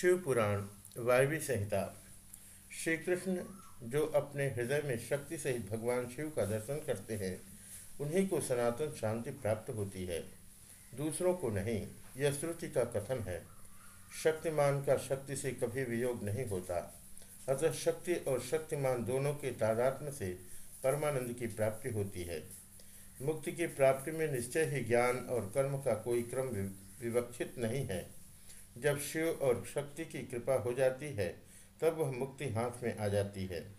शिव पुराण वायवी संहिता। श्री कृष्ण जो अपने हृदय में शक्ति सहित भगवान शिव का दर्शन करते हैं, उन्हीं को सनातन शांति प्राप्त होती है। दूसरों को नहीं, यह श्रुति का कथन है। शक्तिमान का शक्ति से कभी वियोग नहीं होता। अतः शक्ति और शक्तिमान दोनों के तादात्म से परमानंद की प्राप्ति होती है। मुक्ति की प्राप्ति में निश्चय ही ज्ञान और कर्म का कोई क्रम विवक्षित नहीं है। जब शिव और शक्ति की कृपा हो जाती है, तब वह मुक्ति हाथ में आ जाती है।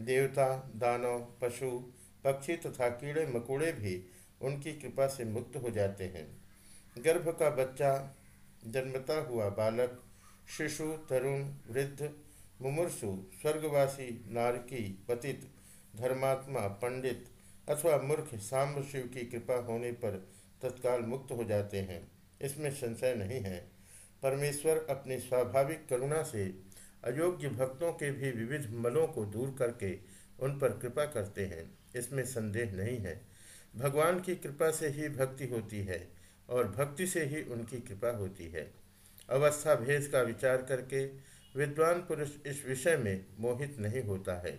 देवता, दानव, पशु, पक्षी तथा कीड़े मकोड़े भी उनकी कृपा से मुक्त हो जाते हैं। गर्भ का बच्चा, जन्मता हुआ बालक, शिशु, तरुण, वृद्ध, मुमूर्षु, स्वर्गवासी, नारकी, पतित, धर्मात्मा, पंडित अथवा मूर्ख सांब शिव की कृपा होने पर तत्काल मुक्त हो जाते हैं। इसमें संशय नहीं है परमेश्वर अपनी स्वाभाविक करुणा से अयोग्य भक्तों के भी विविध मलों को दूर करके उन पर कृपा करते हैं। इसमें संदेह नहीं है। भगवान की कृपा से ही भक्ति होती है और भक्ति से ही उनकी कृपा होती है। अवस्था भेद का विचार करके विद्वान पुरुष इस विषय में मोहित नहीं होता है।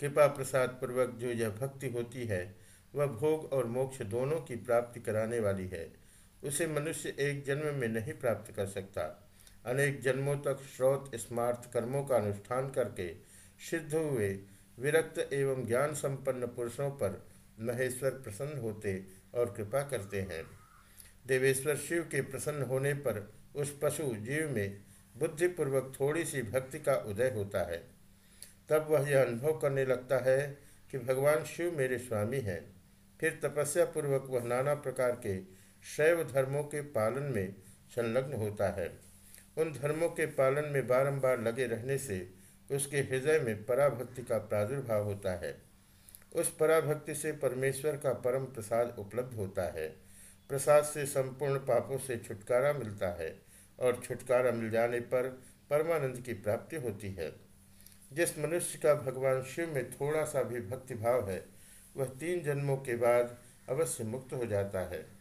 कृपा प्रसाद पूर्वक जो यह भक्ति होती है, वह भोग और मोक्ष दोनों की प्राप्ति कराने वाली है। उसे मनुष्य एक जन्म में नहीं प्राप्त कर सकता। अनेक जन्मों तक श्रोत स्मार्थ कर्मों का अनुष्ठान करके सिद्ध हुए विरक्त एवं ज्ञान संपन्न पुरुषों पर महेश्वर प्रसन्न होते और कृपा करते हैं। देवेश्वर शिव के प्रसन्न होने पर उस पशु जीव में बुद्धिपूर्वक थोड़ी सी भक्ति का उदय होता है। तब वह यह अनुभव करने लगता है कि भगवान शिव मेरे स्वामी हैं। फिर तपस्या पूर्वक वह नाना प्रकार के शैव धर्मों के पालन में संलग्न होता है। उन धर्मों के पालन में बारंबार लगे रहने से उसके हृदय में पराभक्ति का प्रादुर्भाव होता है। उस पराभक्ति से परमेश्वर का परम प्रसाद उपलब्ध होता है। प्रसाद से संपूर्ण पापों से छुटकारा मिलता है और छुटकारा मिल जाने पर परमानंद की प्राप्ति होती है। जिस मनुष्य का भगवान शिव में थोड़ा सा भी भक्तिभाव है, वह तीन जन्मों के बाद अवश्य मुक्त हो जाता है।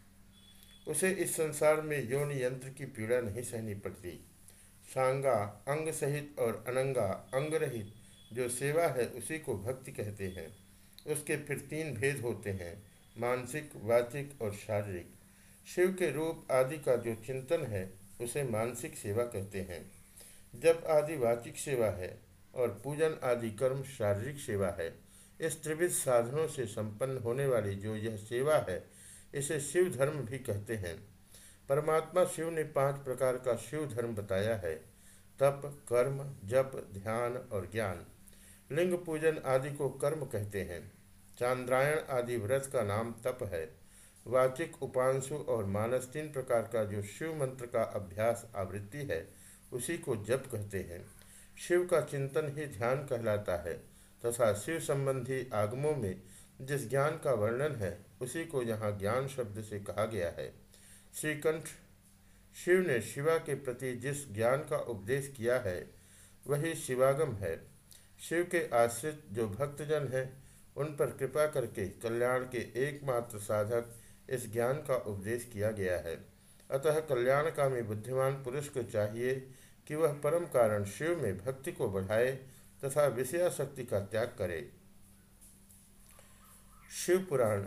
उसे इस संसार में यौन यंत्र की पीड़ा नहीं सहनी पड़ती। सांगा अंग सहित और अनंगा अंग रहित जो सेवा है उसी को भक्ति कहते हैं। उसके फिर तीन भेद होते हैं, मानसिक, वाचिक और शारीरिक। शिव के रूप आदि का जो चिंतन है, उसे मानसिक सेवा कहते हैं। जब आदि वाचिक सेवा है और पूजन आदि कर्म शारीरिक सेवा है। इस त्रिविध साधनों से संपन्न होने वाली जो यह सेवा है इसे शिव धर्म भी कहते हैं। परमात्मा शिव ने पाँच प्रकार का शिव धर्म बताया है। तप, कर्म, जप, ध्यान और ज्ञान। लिंग पूजन आदि को कर्म कहते हैं। चांद्रायण आदि व्रत का नाम तप है। वाचिक, उपांशु और मानस तीन प्रकार का जो शिव मंत्र का अभ्यास आवृत्ति है, उसी को जप कहते हैं। शिव का चिंतन ही ध्यान कहलाता है तथा शिव संबंधी आगमों में जिस ज्ञान का वर्णन है, उसी को यहाँ ज्ञान शब्द से कहा गया है। श्रीकंठ, शिव ने शिवा के प्रति जिस ज्ञान का उपदेश किया है, वही शिवागम है। शिव के आश्रित जो भक्तजन हैं, उन पर कृपा करके कल्याण के एकमात्र साधक इस ज्ञान का उपदेश किया गया है। अतः कल्याण कल्याणकामी बुद्धिमान पुरुष को चाहिए कि वह परम कारण शिव में भक्ति को बढ़ाए तथा विषयाशक्ति का त्याग करे। शिव पुराण।